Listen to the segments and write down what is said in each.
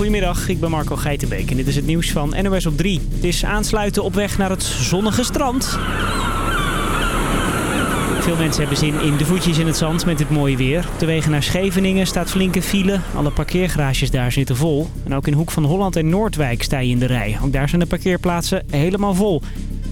Goedemiddag, ik ben Marco Geitenbeek en dit is het nieuws van NOS op 3. Het is aansluiten op weg naar het zonnige strand. Veel mensen hebben zin in de voetjes in het zand met dit mooie weer. Op de wegen naar Scheveningen staat flinke file. Alle parkeergarages daar zitten vol. En ook in Hoek van Holland en Noordwijk sta je in de rij. Ook daar zijn de parkeerplaatsen helemaal vol.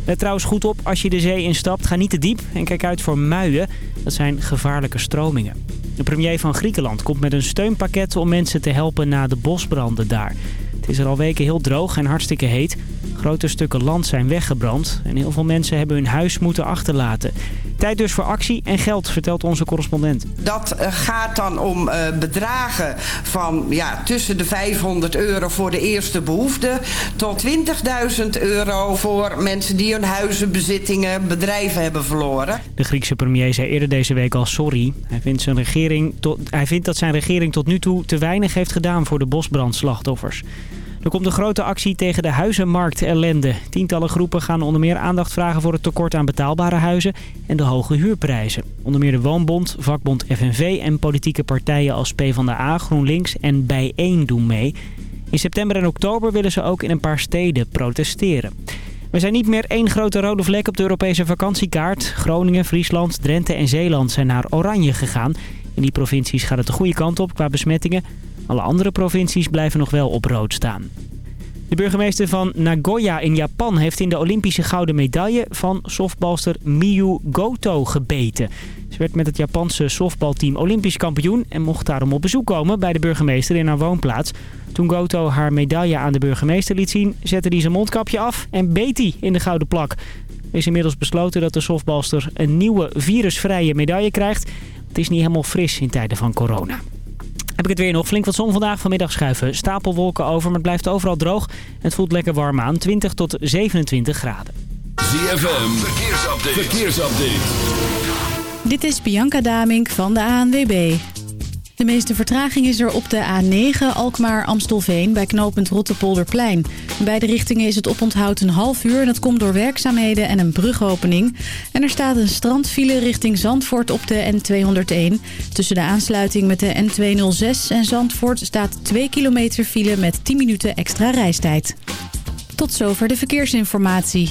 Let trouwens goed op als je de zee instapt. Ga niet te diep en kijk uit voor muien. Dat zijn gevaarlijke stromingen. De premier van Griekenland komt met een steunpakket om mensen te helpen na de bosbranden daar. Het is er al weken heel droog en hartstikke heet. Grote stukken land zijn weggebrand en heel veel mensen hebben hun huis moeten achterlaten. Tijd dus voor actie en geld, vertelt onze correspondent. Dat eh, gaat dan om uh, bedragen van ja, tussen de 500 euro voor de eerste behoefte... tot 20.000 euro voor mensen die hun huizen, bezittingen, bedrijven hebben verloren. De Griekse premier zei eerder deze week al sorry. Hij vindt, zijn regering tot, hij vindt dat zijn regering tot nu toe te weinig heeft gedaan voor de bosbrandslachtoffers. Er komt een grote actie tegen de huizenmarkt ellende. Tientallen groepen gaan onder meer aandacht vragen voor het tekort aan betaalbare huizen en de hoge huurprijzen. Onder meer de Woonbond, vakbond FNV en politieke partijen als PvdA, GroenLinks en Bijeen doen mee. In september en oktober willen ze ook in een paar steden protesteren. We zijn niet meer één grote rode vlek op de Europese vakantiekaart. Groningen, Friesland, Drenthe en Zeeland zijn naar oranje gegaan. In die provincies gaat het de goede kant op qua besmettingen. Alle andere provincies blijven nog wel op rood staan. De burgemeester van Nagoya in Japan heeft in de Olympische gouden medaille van softbalster Miyu Goto gebeten. Ze werd met het Japanse softbalteam Olympisch kampioen en mocht daarom op bezoek komen bij de burgemeester in haar woonplaats. Toen Goto haar medaille aan de burgemeester liet zien, zette hij zijn mondkapje af en beet hij in de gouden plak. Er is inmiddels besloten dat de softbalster een nieuwe virusvrije medaille krijgt. Het is niet helemaal fris in tijden van corona. Heb ik het weer nog. Flink wat zon vandaag. Vanmiddag schuiven stapelwolken over, maar het blijft overal droog. Het voelt lekker warm aan. 20 tot 27 graden. ZFM, verkeersupdate. verkeersupdate. Dit is Bianca Damink van de ANWB. De meeste vertraging is er op de A9 Alkmaar-Amstelveen bij knooppunt Rottepolderplein. In beide richtingen is het oponthoud een half uur en dat komt door werkzaamheden en een brugopening. En er staat een strandfile richting Zandvoort op de N201. Tussen de aansluiting met de N206 en Zandvoort staat 2 kilometer file met 10 minuten extra reistijd. Tot zover de verkeersinformatie.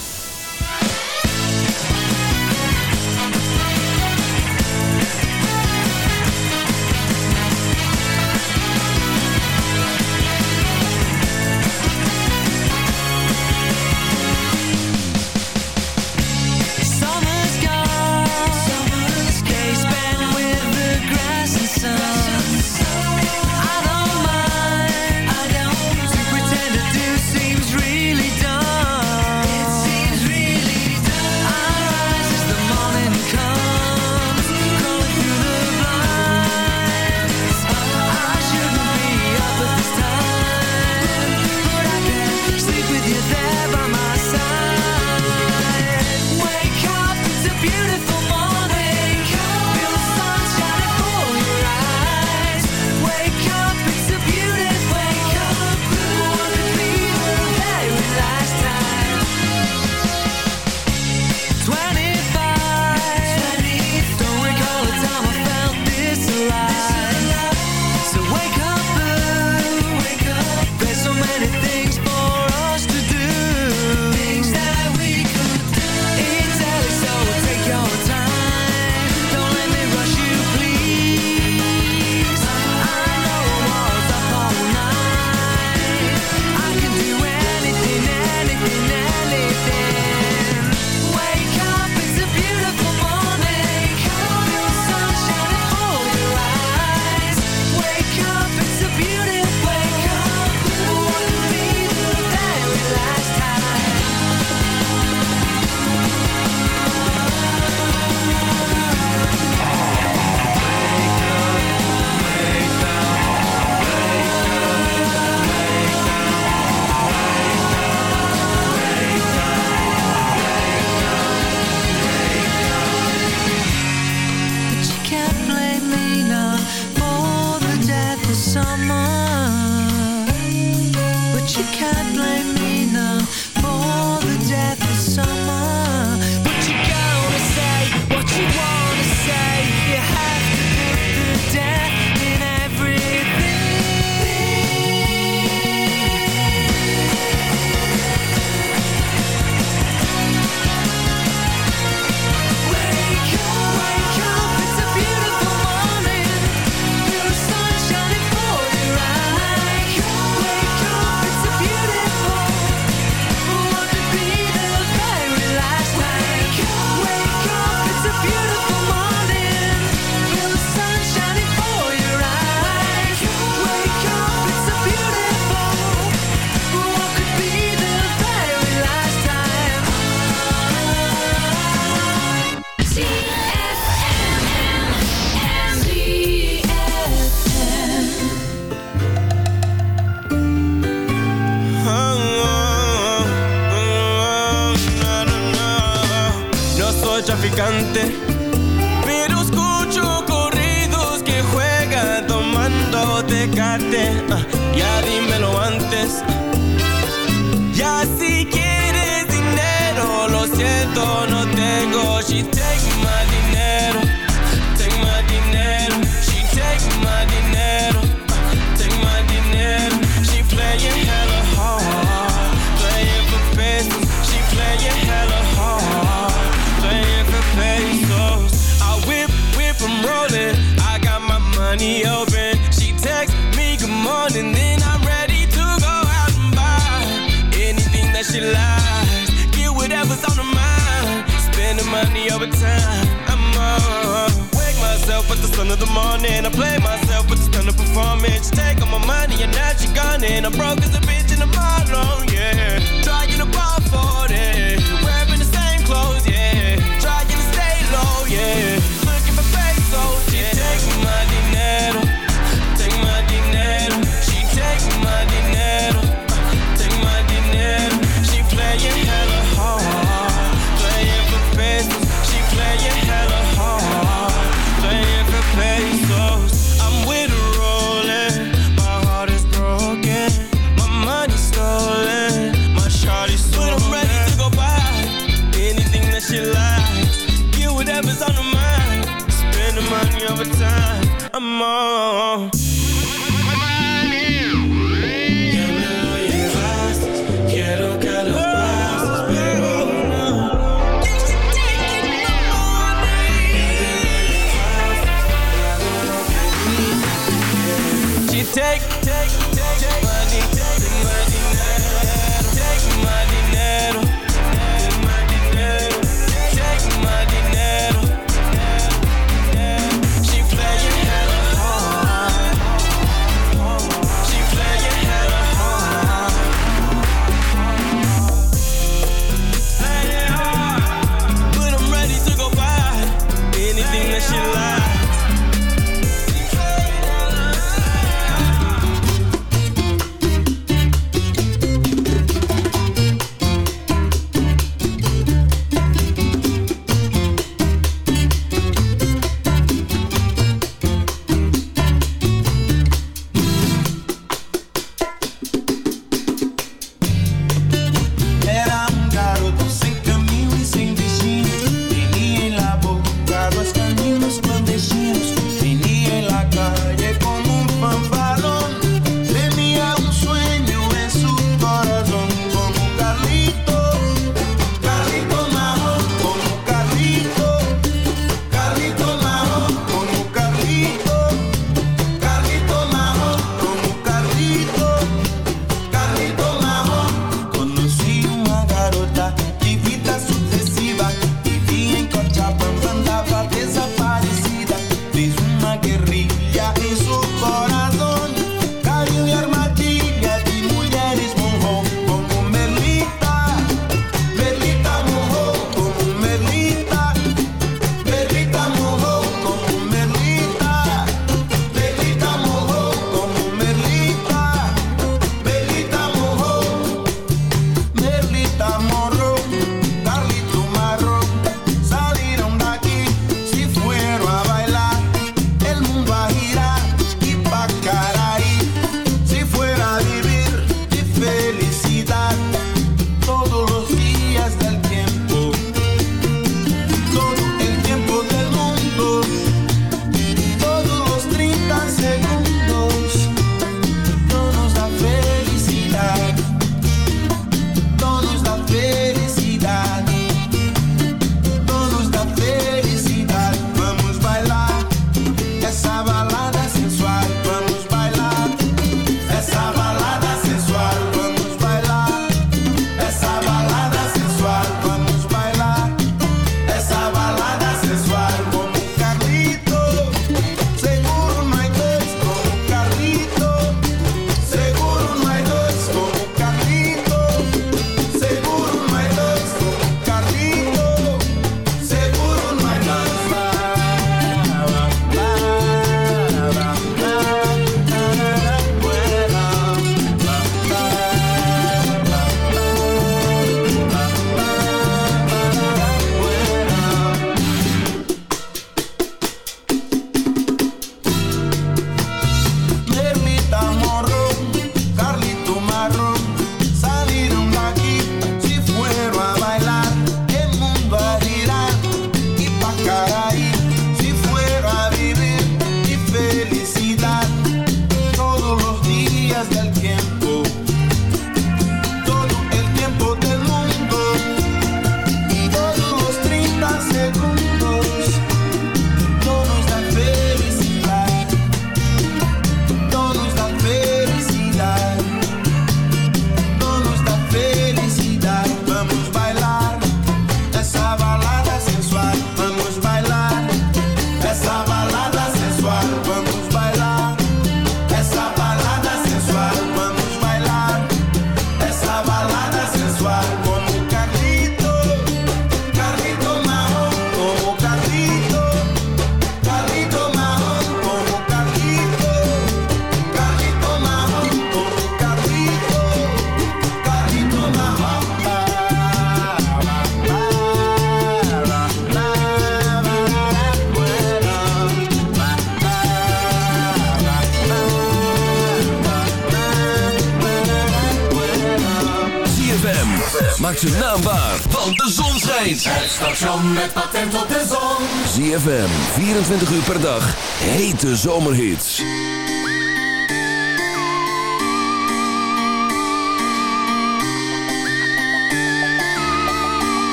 24 uur per dag. Hete zomerhits.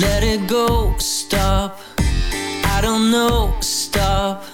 Let it go, stop I don't know, stop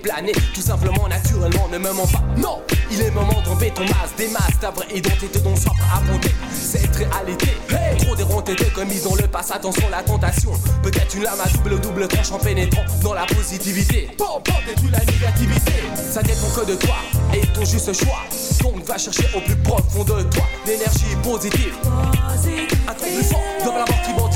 planer tout simplement, naturellement, ne me mens pas. Non, il est moment d'enlever ton masque, des masques, ta vraie identité dont soif à affronter cette réalité. Hey Trop déronté de commis dans le passé, attention la tentation. Peut-être une lame à double double tranche en pénétrant dans la positivité. Bon, bon, détruis la négativité. Ça dépend que de toi et ton juste choix. Donc va chercher au plus profond de toi l'énergie positive. Un truc plus fort la mort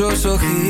zo zo hier.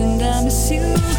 And I miss you.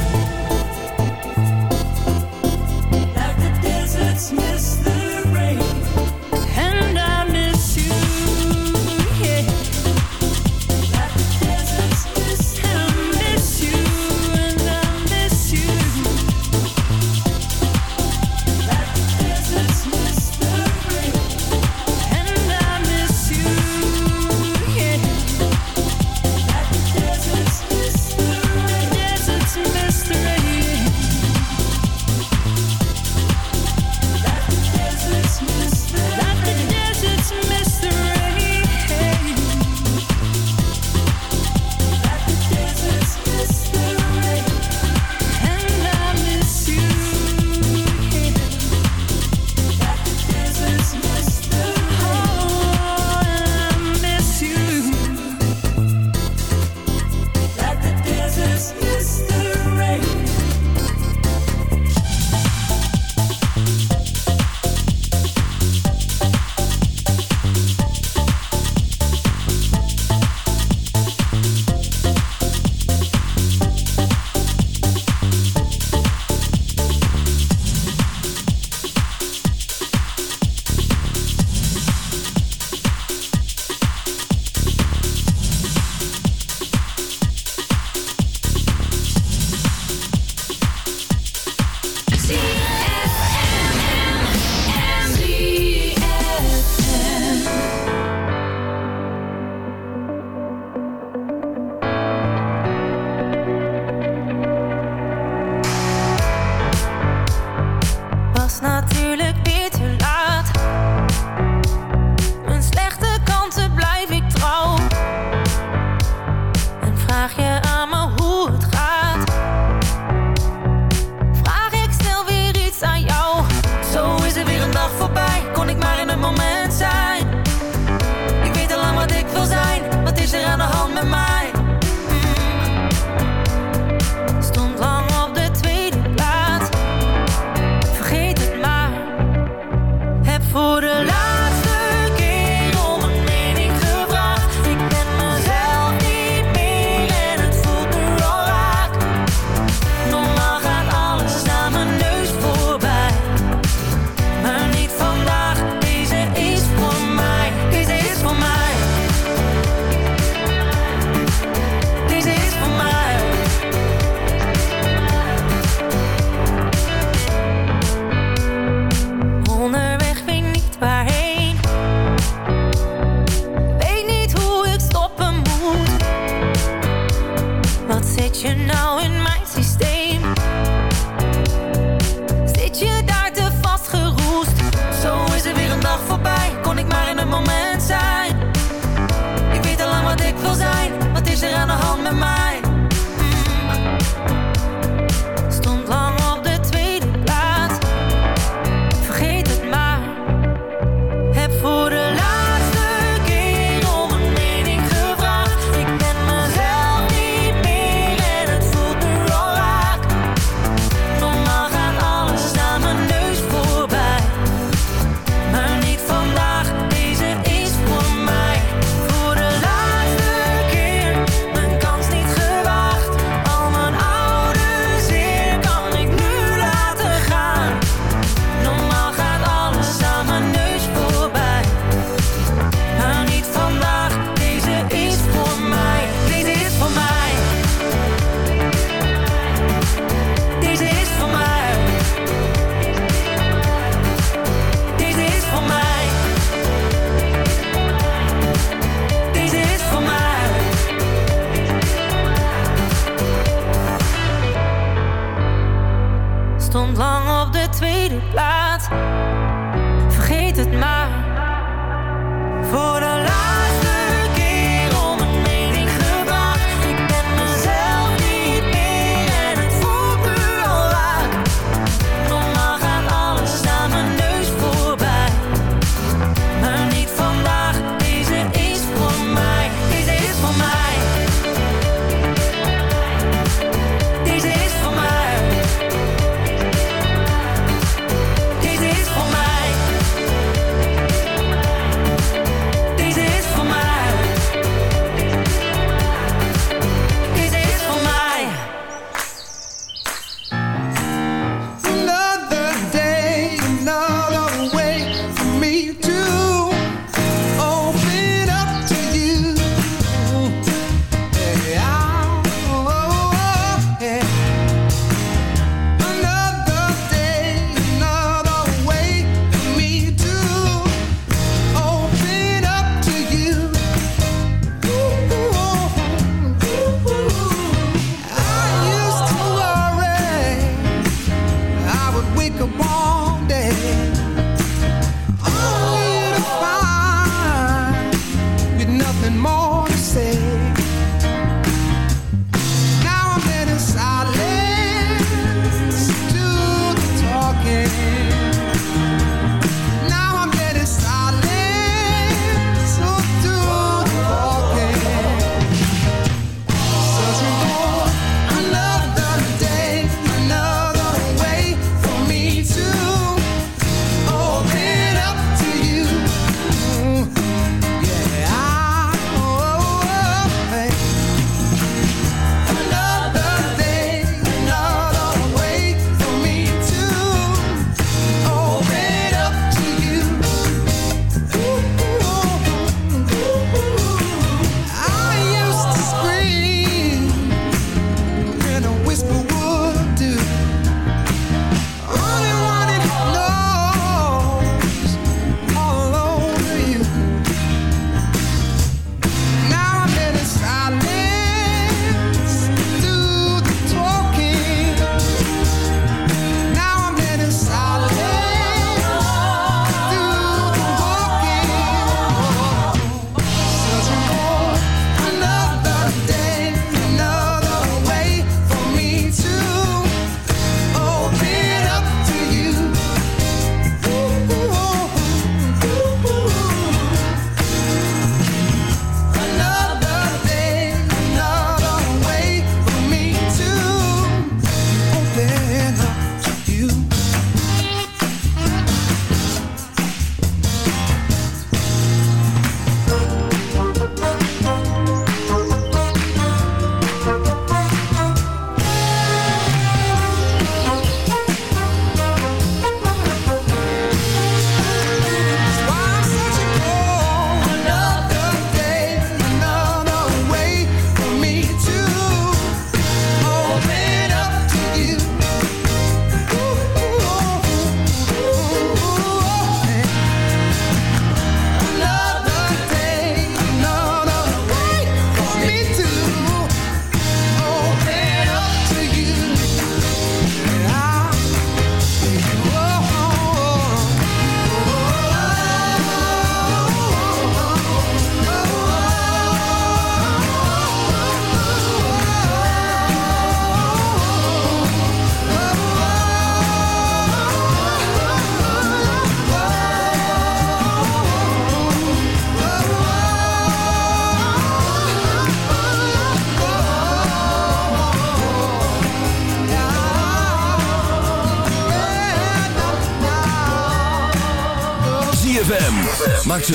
a ball.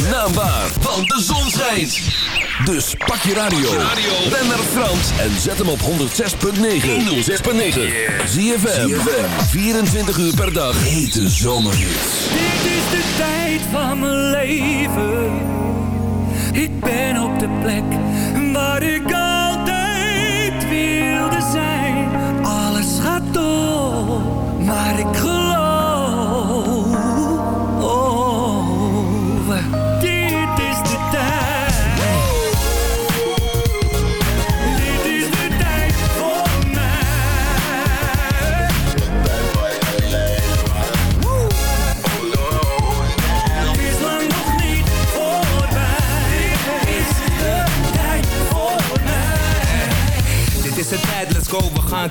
Zijn naam want de zon schijnt. Dus pak je radio, ben naar Frans en zet hem op 106.9. 106.9. Zie je 24 uur per dag. Hete zomerhits. Dit is de tijd van mijn leven. Ik ben op de plek waar ik altijd wilde zijn. Alles gaat door, maar ik geloof. on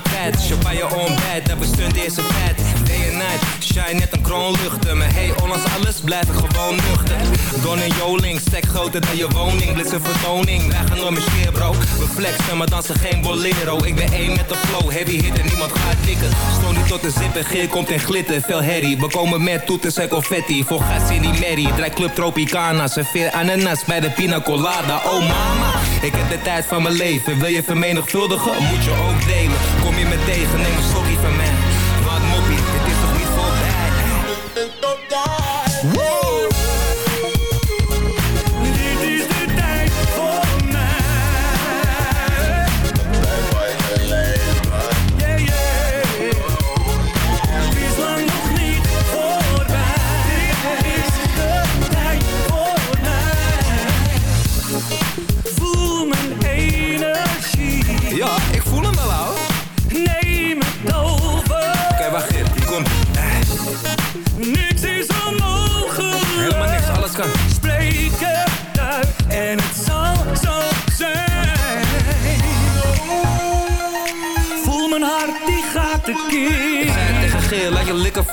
by your own bed, never stunned is a bed. Day and night. Shine net een kroon luchten Maar hey, ondanks alles blijf ik gewoon nuchter. Don en Joling, stek groter dan je woning Blitz een vertoning, wij gaan door mijn scheer bro. We flexen, maar dansen geen bolero. Ik ben één met de flow, heavy hit en niemand gaat tikken. Stoon niet tot de zip en geer komt in glitter Veel herrie, we komen met toeters en confetti Voor gas in die merrie, draai club Tropicana Serveer ananas bij de pina colada. Oh mama, ik heb de tijd van mijn leven. Wil je vermenigvuldigen, moet je ook delen. Kom je me tegen, neem een slokje van mij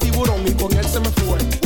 Tiburón y con él se me fue.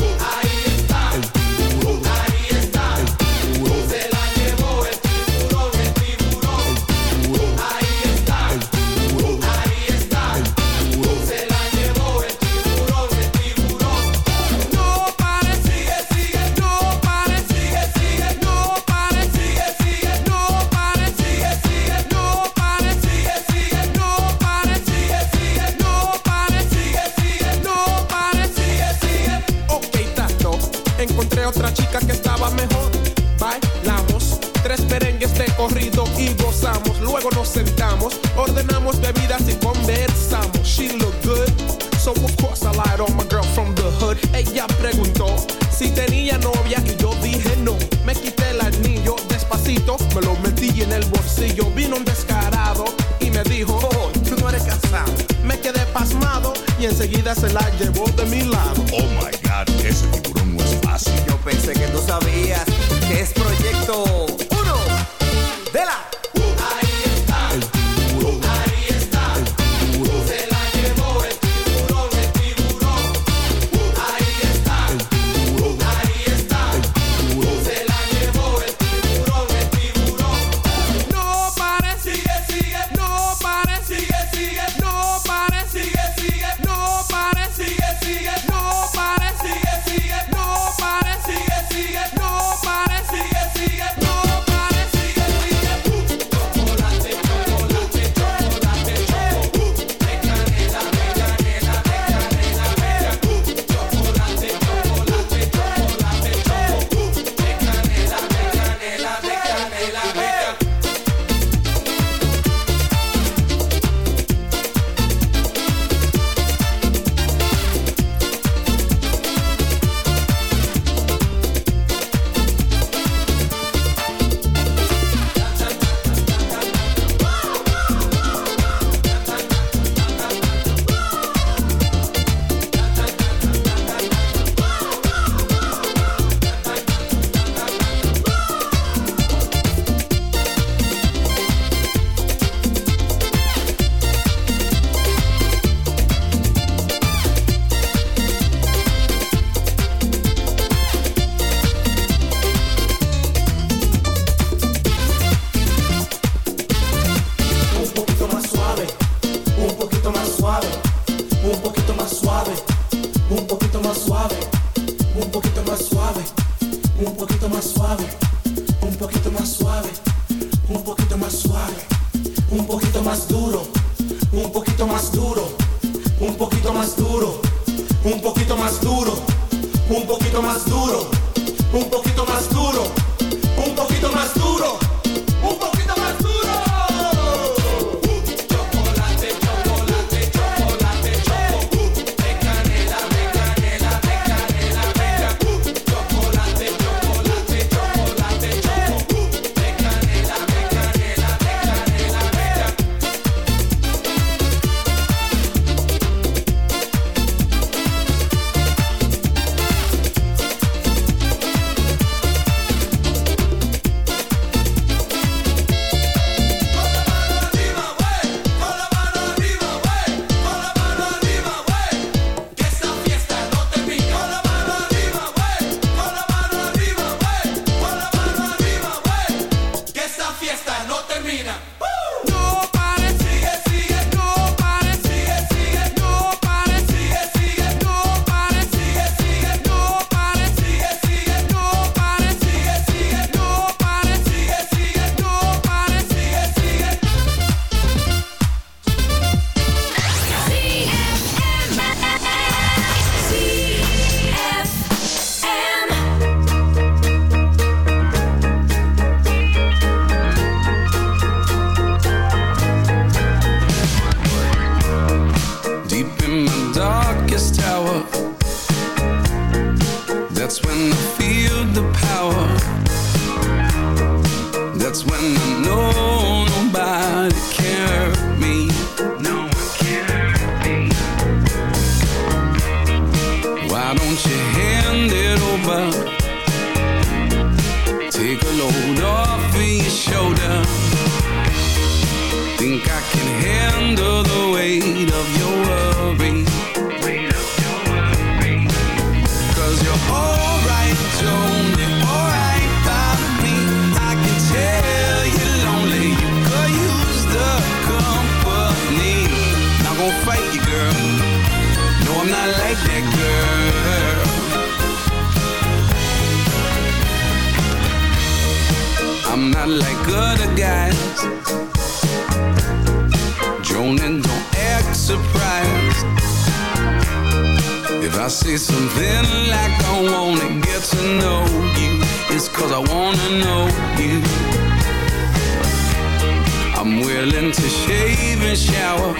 I'm willing to shave and shower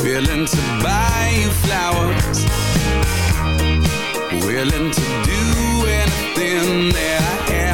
Willing to buy you flowers Willing to do anything that I have.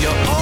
You're all.